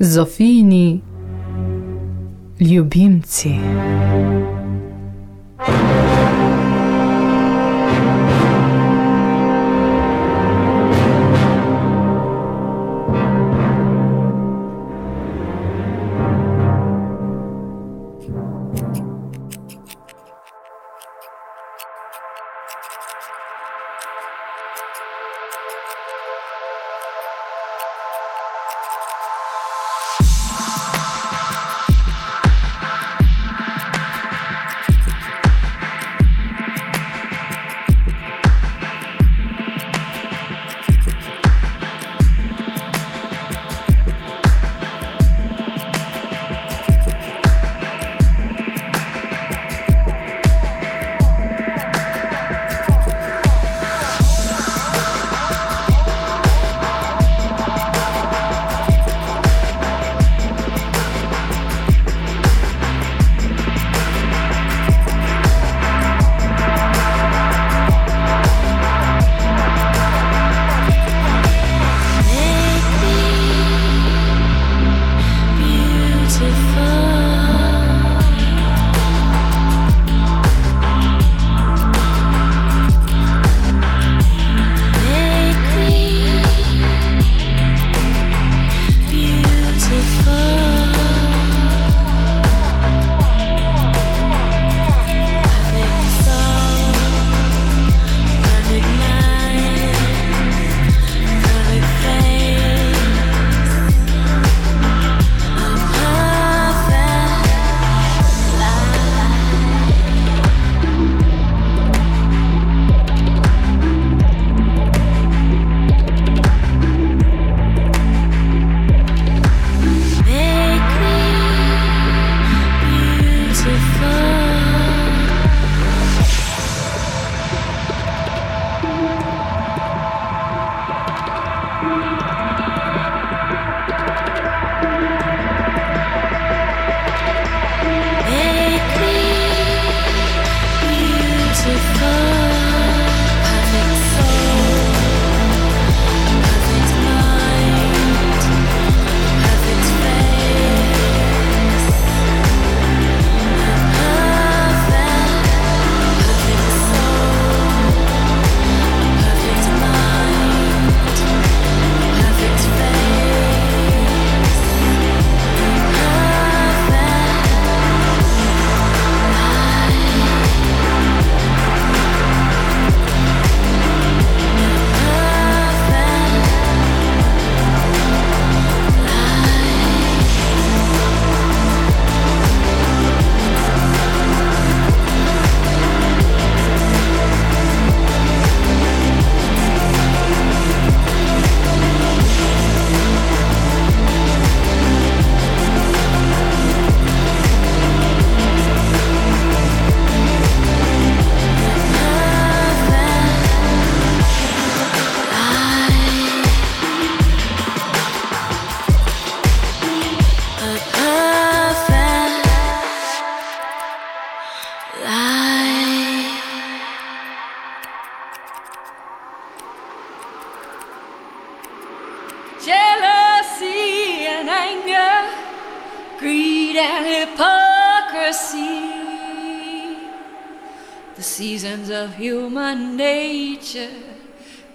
Zofini ljubimci.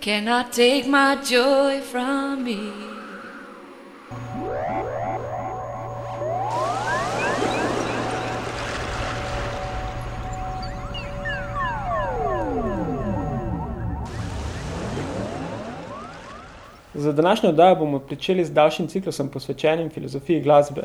Cannot take my joy from me. Za današnjo oddajo bomo pričeli z daljšim ciklusom posvečenim filozofiji glasbe.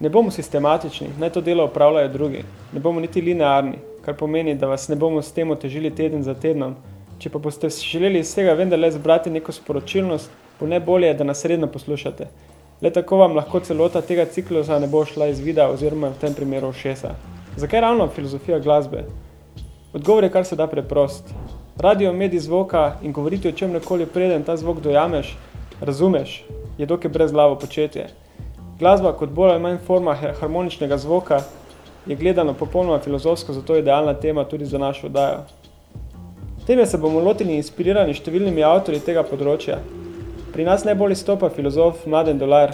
Ne bomo sistematični, naj to delo upravljajo drugi. Ne bomo niti linearni, kar pomeni, da vas ne bomo s tem otežili teden za tednom, Če pa boste želeli iz vsega vendarle zbrati neko sporočilnost, bo ne bolje, da nas redno poslušate. Le tako vam lahko celota tega ciklusa ne bo šla iz vida oziroma v tem primeru šesa. Zakaj ravno filozofija glasbe? Odgovor je kar se da preprost. Radio medij zvoka in govoriti o čem nekoli preden ta zvok dojameš, razumeš, je dokaj brezglavo početje. Glasba kot bolj ali manj forma harmoničnega zvoka je gledano popolnoma filozofsko, zato je idealna tema tudi za našo oddajo. Teme se bomo lotili inspirirani številnimi avtorji tega področja. Pri nas najbolj izstopa filozof Mladen Dolar,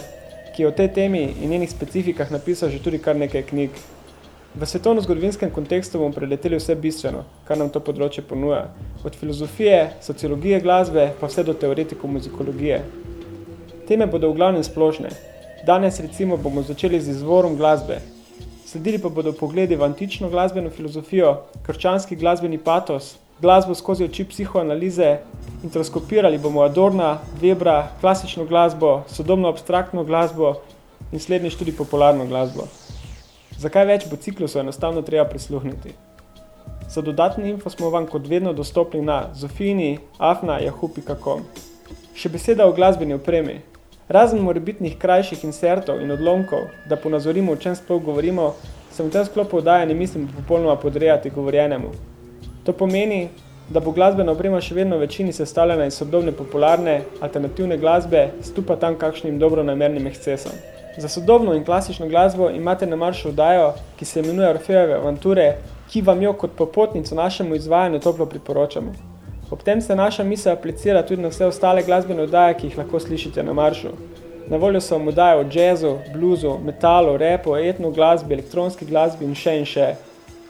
ki je o tej temi in njenih specifikah napisal že tudi kar nekaj knjig. V svetovno-zgodovinskem kontekstu bomo preleteli vse bistveno, kar nam to področje ponuja. Od filozofije, sociologije glasbe, pa vse do teoretiko muzikologije. Teme bodo v glavnem splošne. Danes recimo bomo začeli z izvorom glasbe. Sledili pa bodo pogledi v antično glasbeno filozofijo, krščanski glasbeni patos, glasbo skozi oči psihoanalize, introskopirali bomo Adorna, Webra, klasično glasbo, sodobno abstraktno glasbo in slednjič tudi popularno glasbo. Zakaj več bo ciklusov enostavno treba prisluhniti? Za dodatni info smo vam kot vedno dostopni na zofini, afna, jahu.com. Še beseda o glasbeni opremi. Razen morebitnih krajših insertov in odlomkov, da ponazorimo, o čem sploh govorimo, se v tem sklopu oddaja ne mislim popolnoma podrejati govorjenemu. To pomeni, da bo glasbena oprema še vedno večini sestavljena iz sodobne popularne, alternativne glasbe, stupa tam kakšnim dobronamernim ekscesom. Za sodobno in klasično glasbo imate na maršu vdajo, ki se imenuje Orfejeve avanture, ki vam jo kot popotnico našemu izvajanju toplo priporočamo. Ob tem se naša misel aplicira tudi na vse ostale glasbene vdaje, ki jih lahko slišite na maršu. Na voljo so vam vdaje o jazzu, bluzu, metalu, repu, etno glasbi, elektronski glasbi in še in še.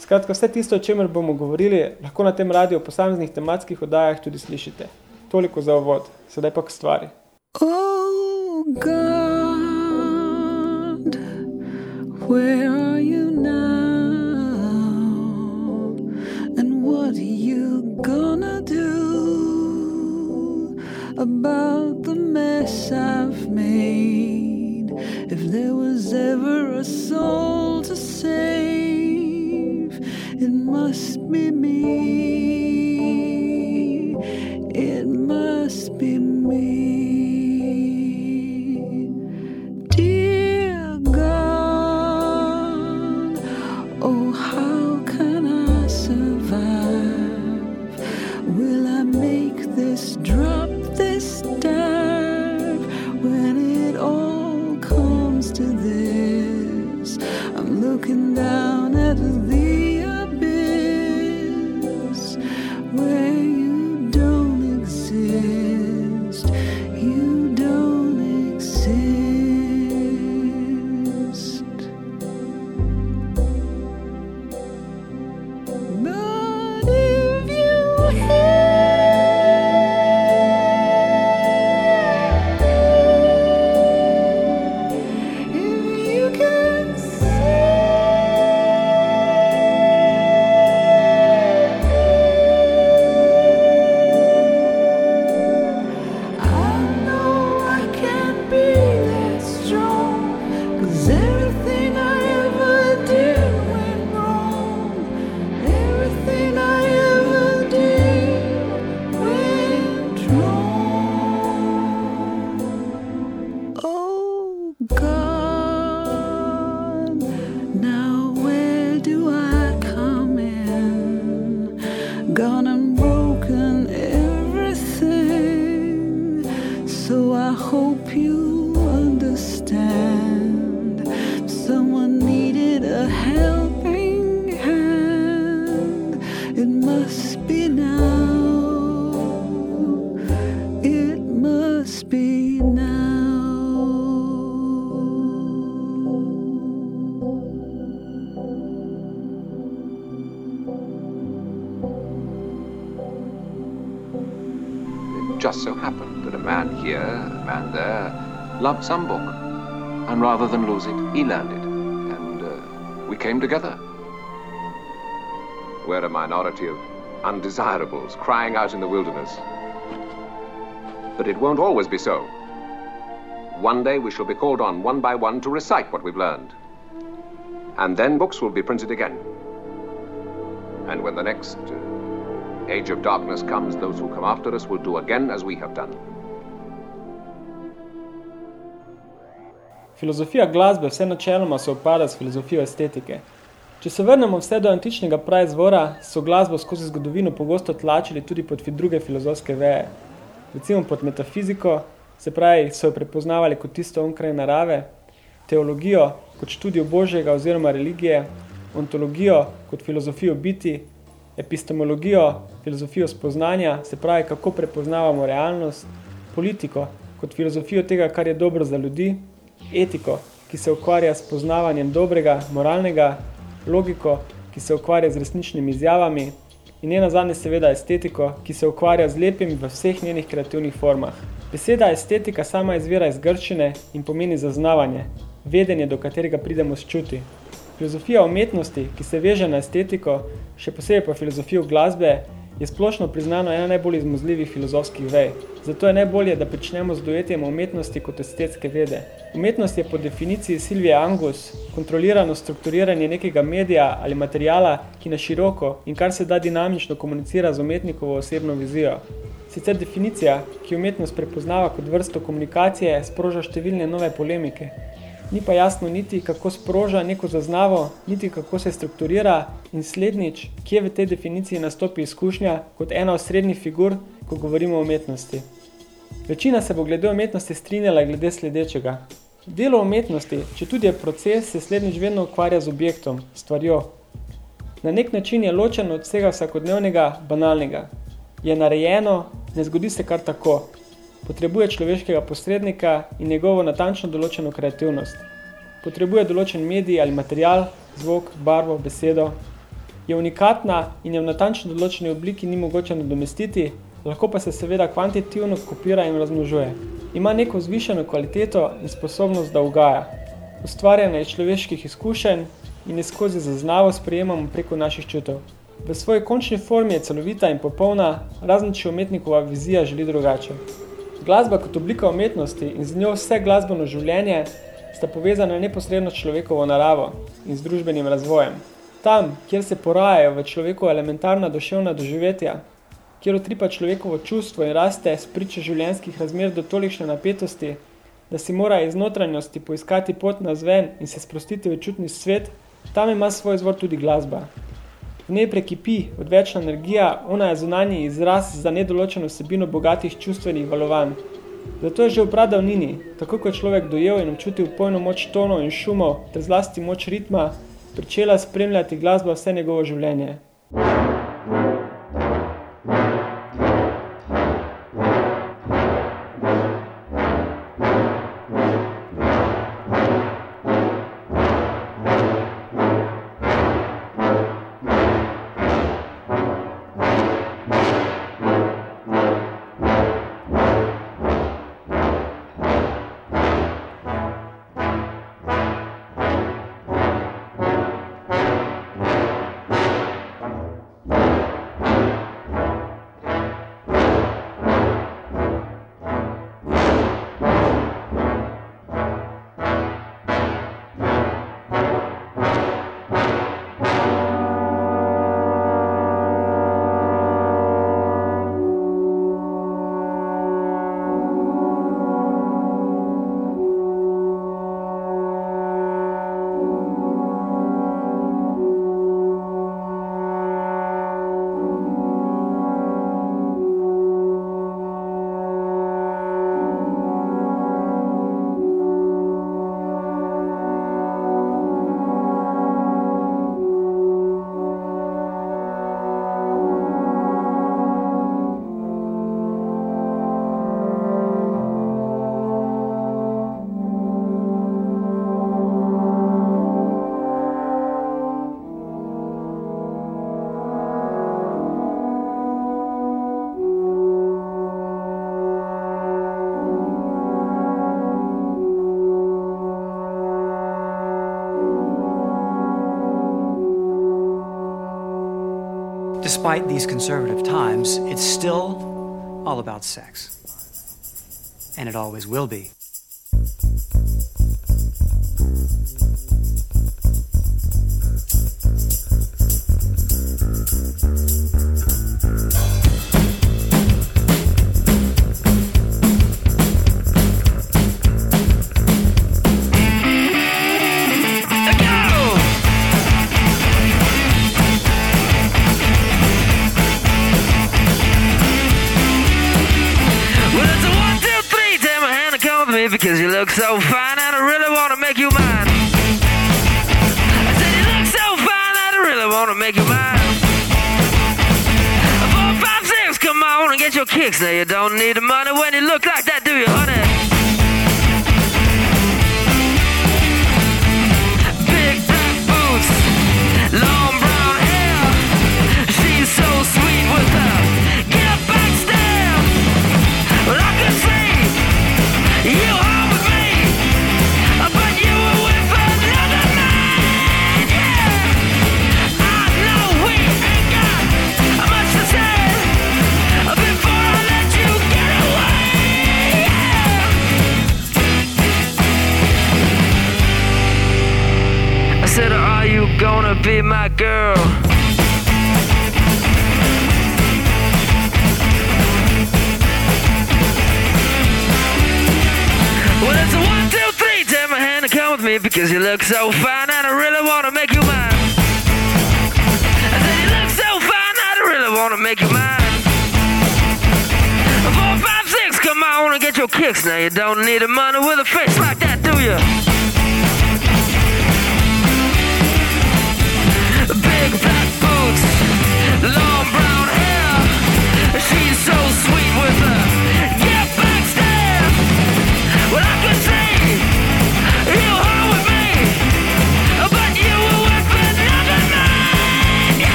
Skratka, vse tisto, o čemer bomo govorili, lahko na tem radiju v posameznih tematskih oddajah tudi slišite. Toliko za uvod, sedaj pa k stvari. Oh God, where are you now? And what are you gonna do about the mess I've made? If there was ever a soul to save, it must be me. Undesirables crying out in the wilderness. But it won't always be so. One day we shall be called on one by one to recite what we've learned. And then books will be printed again. And when the next uh, age of darkness comes, those who come after us will do again as we have done. Filozofija glasbe vse načeloma se opada s filozofijo estetike. Če se vrnemo vse do antičnega praizvora, so glasbo skozi zgodovino pogosto tlačili tudi pod druge filozofske veje. Recimo pod metafiziko, se pravi, so jo prepoznavali kot tisto onkraj narave, teologijo kot študijo božjega oziroma religije, ontologijo kot filozofijo biti, epistemologijo, filozofijo spoznanja, se pravi, kako prepoznavamo realnost, politiko kot filozofijo tega, kar je dobro za ljudi, etiko, ki se ukvarja s poznavanjem dobrega, moralnega, logiko, ki se ukvarja z resničnimi izjavami in ne nazadnje seveda estetiko, ki se ukvarja z lepim v vseh njenih kreativnih formah. Beseda estetika sama izvira iz grčine in pomeni zaznavanje, vedenje, do katerega pridemo s čuti. Filozofija umetnosti, ki se veže na estetiko, še posebej pa filozofijo glasbe, je splošno priznano ena najbolj izmuzljivih filozofskih vej. Zato je najbolje, da pričnemo z dojetjem umetnosti kot estetske vede. Umetnost je po definiciji Silvije Angus kontrolirano strukturiranje nekega medija ali materijala, ki na široko in kar se da dinamično komunicira z umetnikovo osebno vizijo. Sicer definicija, ki umetnost prepoznava kot vrsto komunikacije, sproža številne nove polemike, ni pa jasno niti, kako sproža neko zaznavo, niti kako se strukturira in slednjič, kje v tej definiciji nastopi izkušnja kot ena od srednjih figur, ko govorimo o umetnosti. Večina se bo glede umetnosti strinjala glede sledečega. Delo umetnosti, če tudi je proces, se slednjič vedno ukvarja z objektom, stvarjo. Na nek način je ločen od vsega vsakodnevnega, banalnega. Je narejeno, ne zgodi se kar tako, Potrebuje človeškega posrednika in njegovo natančno določeno kreativnost. Potrebuje določen medij ali material, zvok, barvo, besedo. Je unikatna in je v natančno določeni obliki ni mogoče nadomestiti, lahko pa se seveda kvantitivno kopira in razmnožuje. Ima neko zvišeno kvaliteto in sposobnost, da ugaja. Ustvarjanje človeških izkušenj in je skozi zaznavo sprejemamo preko naših čutov. V svoji končni formi je celovita in popolna, razen če umetnikova vizija želi drugače. Glasba kot oblika umetnosti in z njo vse glasbeno življenje sta povezana neposredno človekovo naravo in z družbenim razvojem. Tam, kjer se porajajo v človeku elementarna duševna doživetja, kjer utripa človekovo čustvo in raste s priče življenjskih razmer do tolikšne napetosti, da si mora iz notranjosti poiskati pot na zven in se sprostiti v čutni svet, tam ima svoj izvor tudi glasba. V njej prekipi odvečna energija, ona je zunanji izraz za nedoločeno sebino bogatih čustvenih valovanj. Zato je že v pradavnini, tako kot človek dojel in občutil pojno moč tonov in šumov, ter zlasti moč ritma, pričela spremljati glasbo vse njegovo življenje. Despite these conservative times, it's still all about sex. And it always will be. You, honey? Me because you look so fine and I really wanna make you mine. I said you look so fine and I really wanna make you mine. Four, five, six, come on and get your kicks. Now you don't need a money with a face like that, do you?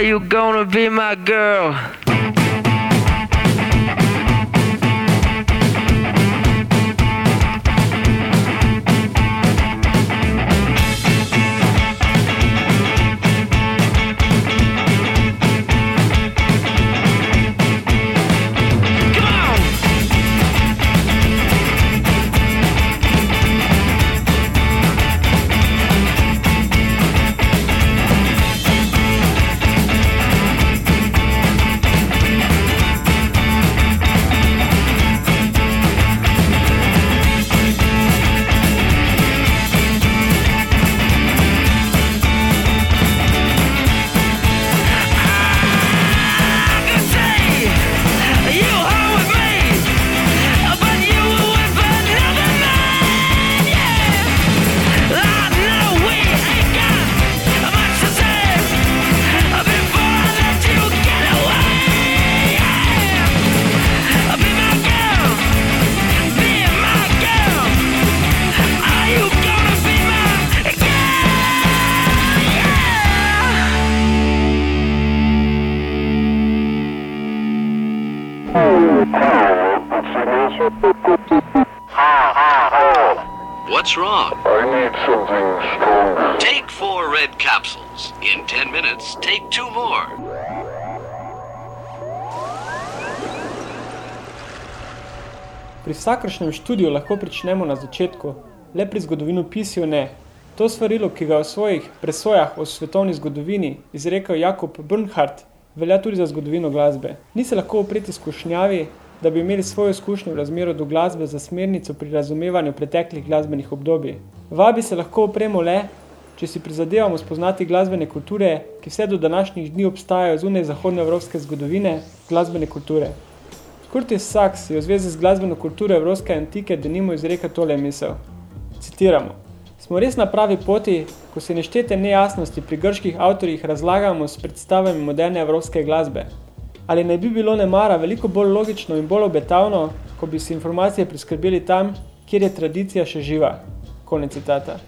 Are you gonna be my girl? Vsakršnem študiju lahko pričnemo na začetku, le pri zgodovino pisju ne. To svarilo, ki ga v svojih presojah o svetovni zgodovini izrekel Jakob Bernhardt, velja tudi za zgodovino glasbe. Ni se lahko opreti skušnjavi, da bi imeli svojo izkušnjo v razmeru do glasbe za smernico pri razumevanju preteklih glasbenih obdobij. Vabi se lahko opremo le, če si prizadevamo spoznati glasbene kulture, ki vse do današnjih dni obstajajo zunaj zahodnoevropske zgodovine glasbene kulture. Curtis Sachs je v zvezi z glasbeno kulturo evropske antike denimo izreka tole misel. Citiramo. Smo res na pravi poti, ko se neštete nejasnosti pri grških avtorjih razlagamo s predstavami moderne evropske glasbe. Ali ne bi bilo nemara veliko bolj logično in bolj obetavno, ko bi si informacije priskrbeli tam, kjer je tradicija še živa? Konec citata.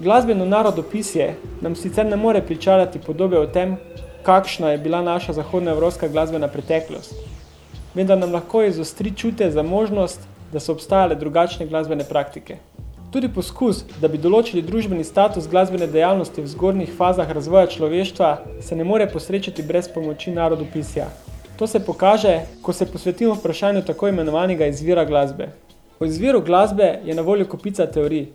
Glasbeno narodopisje nam sicer ne more pričarati podobe o tem, kakšna je bila naša zahodnoevropska glasbena preteklost, vendar nam lahko izostri čute za možnost, da so obstajale drugačne glasbene praktike. Tudi poskus, da bi določili družbeni status glasbene dejavnosti v zgornjih fazah razvoja človeštva, se ne more posrečiti brez pomoči narodopisja. To se pokaže, ko se posvetimo vprašanju tako imenovanega izvira glasbe. O izviru glasbe je na voljo kopica teorij.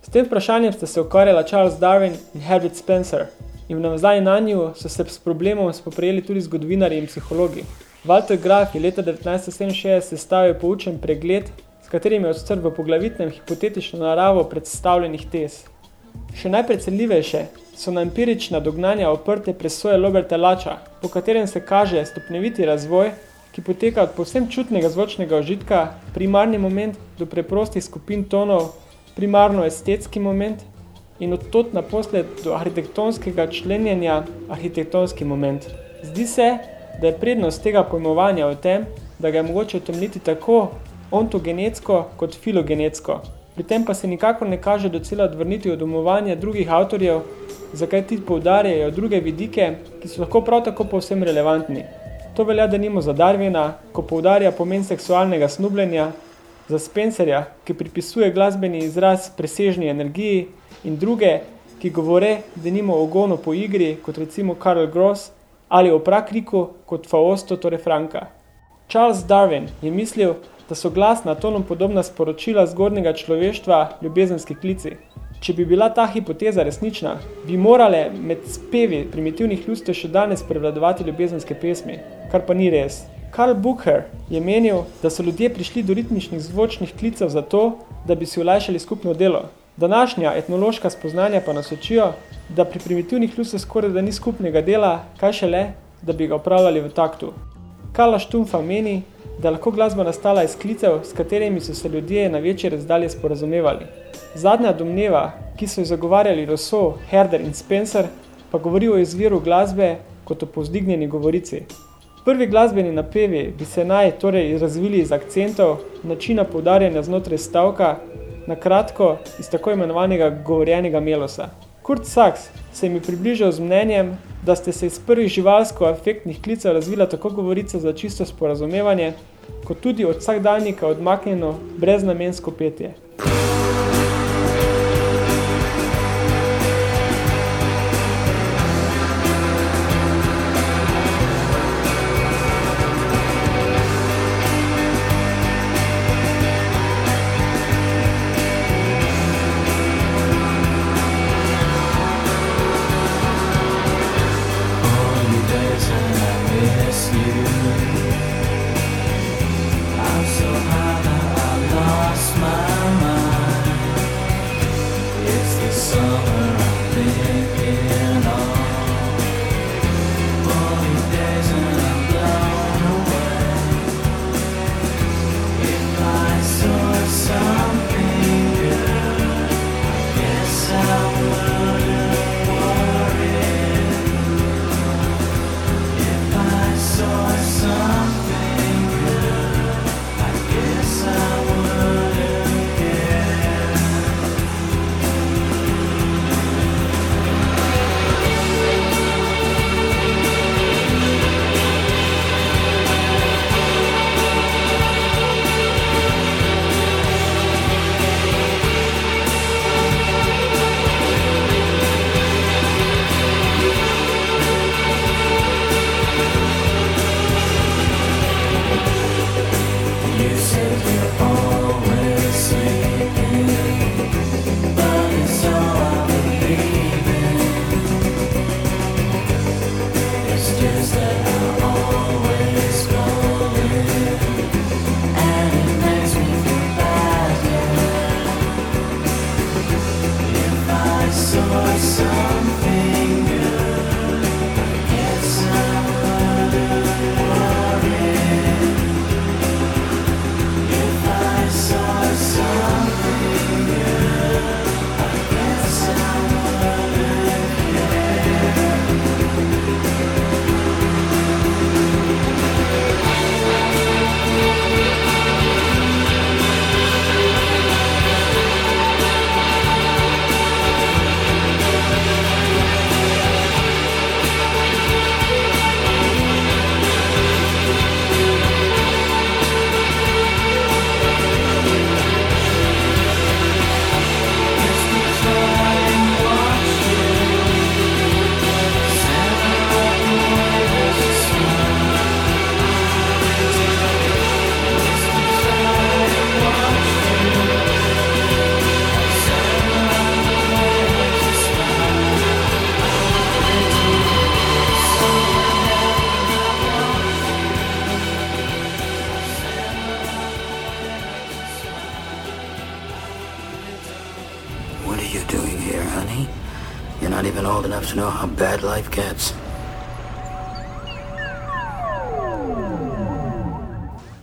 S tem vprašanjem sta se ukvarjala Charles Darwin in Herbert Spencer in v navzdanji na nju so se s problemom spoprijeli tudi zgodovinarji in psihologi. Walter Graf je leta 1967 sestavil poučen pregled, s katerim je odstrl v poglavitnem hipotetično naravo predstavljenih tez. Še najprecenljivejše so na empirična dognanja oprte presoje Roberta Lača, po katerem se kaže stopneviti razvoj, ki poteka od povsem čutnega zvočnega užitka, primarni moment, do preprostih skupin tonov, primarno estetski moment in od tot naposled do arhitektonskega členjenja, arhitektonski moment. Zdi se, da je prednost tega pojmovanja v tem, da ga je mogoče utemniti tako ontogenetsko kot filogenetsko. Pri tem pa se nikakor ne kaže docela odvrniti od domovanja drugih avtorjev, zakaj ti poudarjajo druge vidike, ki so lahko prav tako povsem relevantni. To velja denimo za Darwina, ko poudarja pomen seksualnega snubljenja, za Spencerja, ki pripisuje glasbeni izraz presežni energiji in druge, ki govore, da nimo o gonu po igri, kot recimo Karl Gross, ali o prakriku, kot Fausto torej Franka. Charles Darwin je mislil, da so glasna tonom podobna sporočila zgornjega človeštva ljubezenski klici. Če bi bila ta hipoteza resnična, bi morale med spevi primitivnih ljudstev še danes prevladovati ljubezenske pesmi, kar pa ni res. Karl Bucher je menil, da so ljudje prišli do ritmičnih zvočnih klicev zato, da bi si olajšali skupno delo. Današnja etnološka spoznanja pa nas učijo, da pri primitivnih ljudstv skoraj da ni skupnega dela, kaj šele, da bi ga upravljali v taktu. Karla Štumfa meni, da lahko glasba nastala iz klicev, s katerimi so se ljudje na večje razdalje sporazumevali. Zadnja domneva, ki so jo zagovarjali Rousseau, Herder in Spencer, pa govori o izviru glasbe kot o povzdignjeni govorici. Prvi glasbeni napevi bi se naj torej razvili iz akcentov, načina poudarjanja znotraj stavka, na kratko iz tako imenovanega govorjenega melosa. Kurt Sachs se mi približal z mnenjem, da ste se iz prvih živalsko-afektnih klicev razvila tako govorica za čisto sporazumevanje, kot tudi od vsakdanjika odmaknjeno breznamensko petje.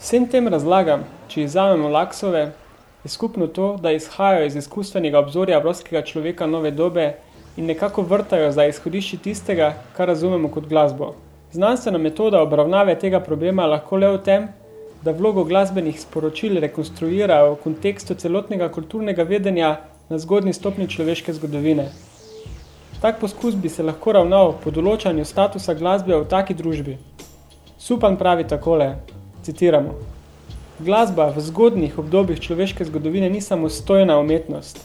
Vsem tem razlagam, če izamemo laksove, je skupno to, da izhajajo iz izkustvenega obzorja evropskega človeka nove dobe in nekako vrtajo za izhodišče tistega, kar razumemo kot glasbo. Znanstvena metoda obravnave tega problema lahko le v tem, da vlogo glasbenih sporočil rekonstruira v kontekstu celotnega kulturnega vedenja na zgodni stopni človeške zgodovine. Tak poskus bi se lahko ravnal po določanju statusa glasbe v taki družbi. Supan pravi takole, citiramo. Glasba v zgodnih obdobjih človeške zgodovine ni samostojna umetnost.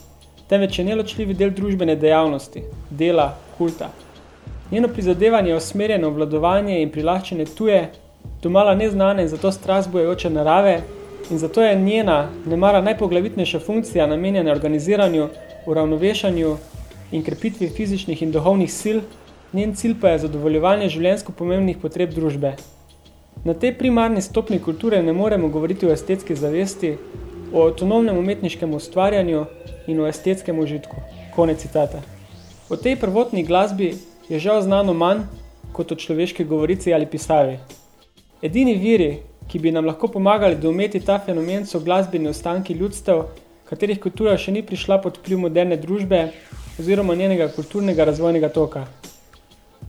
temveč je neločljivi del družbene dejavnosti, dela, kulta. Njeno prizadevanje je usmerjeno vladovanje in prilahčenje tuje, domala neznane in zato strasbojajoče narave in zato je njena, nemara najpoglavitnejša funkcija namenjena organiziranju, uravnovešanju in krepitvi fizičnih in duhovnih sil, njen cilj pa je zadovoljevanje življenjsko pomembnih potreb družbe. Na tej primarni stopni kulture ne moremo govoriti o estetski zavesti, o avtonomnem umetniškem ustvarjanju in o estetskem užitku. Konec citata. O tej prvotni glasbi je žal znano manj kot o človeški govorici ali pisavi. Edini viri, ki bi nam lahko pomagali dometi ta fenomen, so glasbeni ostanki ljudstev, katerih kultura še ni prišla pod vpliv moderne družbe oziroma njenega kulturnega razvojnega toka.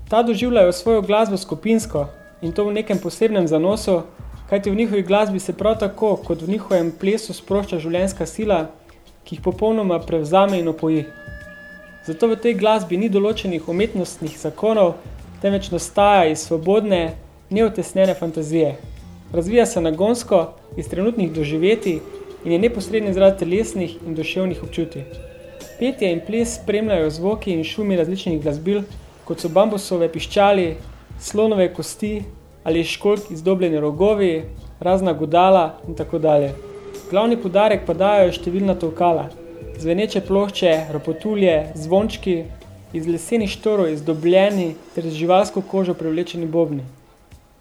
Ta doživljajo svojo glasbo skupinsko in to v nekem posebnem zanosu, kajti v njihovi glasbi se prav tako, kot v njihovem plesu sprošča življenjska sila, ki jih popolnoma prevzame in opoji. Zato v tej glasbi ni določenih umetnostnih zakonov, temveč nastaja iz svobodne, neotesnene fantazije. Razvija se nagonsko iz trenutnih doživeti in je neposredni izraz telesnih in duševnih občutij. Petje in ples spremljajo zvoki in šumi različnih glasbil, kot so bambusove piščali, slonove kosti ali školjk izdobljeni rogovi, razna godala in tako dalje. Glavni podarek pa dajo številna tolkala, zveneče plošče, ropotulje, zvončki, iz lesenih štorov izdobljeni ter z živalsko kožo privlečeni bobni.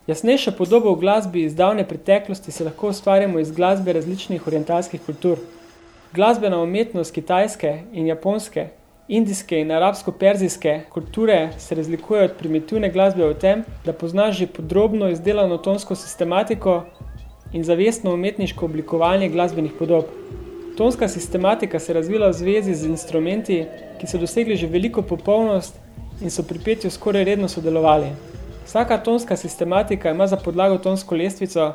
Jasnejša podoba v glasbi iz davne preteklosti se lahko ustvarjamo iz glasbe različnih orientalskih kultur. Glasbena umetnost kitajske in japonske Indijske in arabsko-perzijske kulture se razlikujejo od primitivne glasbe v tem, da poznaš že podrobno izdelano tonsko sistematiko in zavestno umetniško oblikovanje glasbenih podob. Tonska sistematika se razvila v zvezi z instrumenti, ki so dosegli že veliko popolnost in so pri petju skoraj redno sodelovali. Vsaka tonska sistematika ima za podlago tonsko lestvico,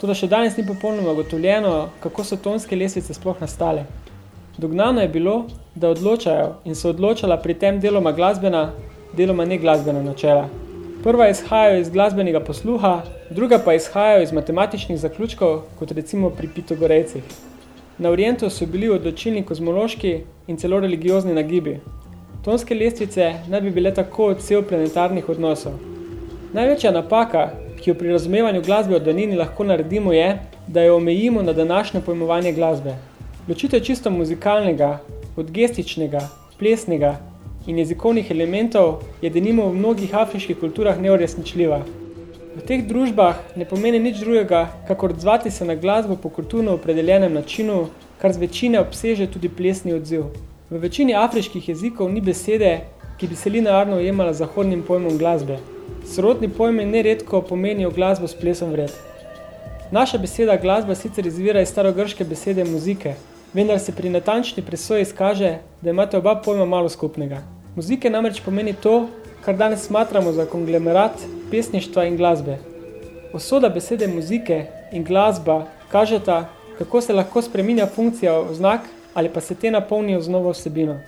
tudi še danes ni popolnoma gotovljeno, kako so tonske lestvice sploh nastale. Dognano je bilo, da odločajo in so odločala pri tem deloma glasbena, deloma neglasbena načela. Prva izhajajo iz glasbenega posluha, druga pa izhajajo iz matematičnih zaključkov, kot recimo pri Pitagorejcih. Na Orientu so bili odločilni kozmološki in celo religiozni nagibi. Tonske lestvice naj bi bile tako odsev planetarnih odnosov. Največja napaka, ki jo pri razumevanju glasbe od danini lahko naredimo je, da jo omejimo na današnje pojmovanje glasbe. Ločitev čisto muzikalnega, od gestičnega, plesnega in jezikovnih elementov je denimo v mnogih afriških kulturah neuresničljiva. V teh družbah ne pomeni nič drugega, kakor odzvati se na glasbo po kulturno opredeljenem načinu, kar z večine obseže tudi plesni odziv. V večini afriških jezikov ni besede, ki bi se linearno ujemala zahodnim pojmom glasbe. Srodni pojme neredko pomenijo glasbo s plesom vred. Naša beseda glasba sicer izvira iz starogrške besede muzike, vendar se pri natančni presoji izkaže, da imate oba pojma malo skupnega. Muzike namreč pomeni to, kar danes smatramo za konglomerat pesništva in glasbe. Osoda besede muzike in glasba kažeta, kako se lahko spreminja funkcija v znak ali pa se te napolnijo z novo vsebino.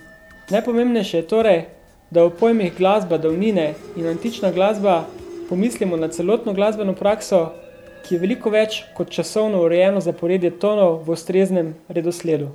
Najpomembnejše je torej, da v pojmih glasba, davnine in antična glasba pomislimo na celotno glasbeno prakso, ki je veliko več kot časovno urejeno zaporedje tonov v ustreznem redosledu.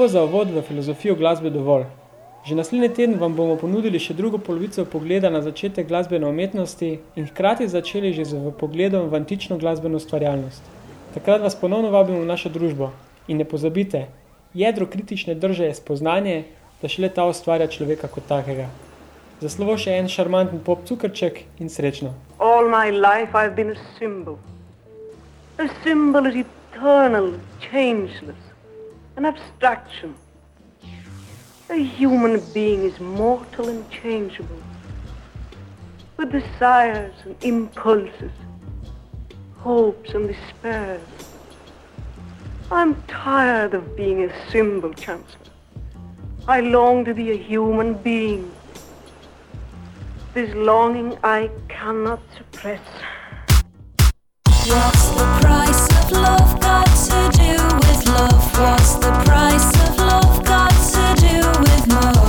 Bo za uvod v filozofijo glasbe dovolj. Že naslednji teden vam bomo ponudili še drugo polovico pogleda na začetek glasbene umetnosti in hkrati začeli že z pogledom v antično glasbeno ustvarjalnost. Takrat vas ponovno vabimo v našo družbo in ne pozabite, jedro kritične drže je spoznanje, da šele ta ustvarja človeka kot takega. Za slovo še en šarmanten pop cukrček in srečno. All my life I've been a symbol. A symbol is eternal, changeless, an abstraction. A human being is mortal and changeable, with desires and impulses, hopes and despairs. I'm tired of being a symbol, Chancellor. I long to be a human being. This longing I cannot suppress. What's the price of love got to do with? What's the price of love got to do with more?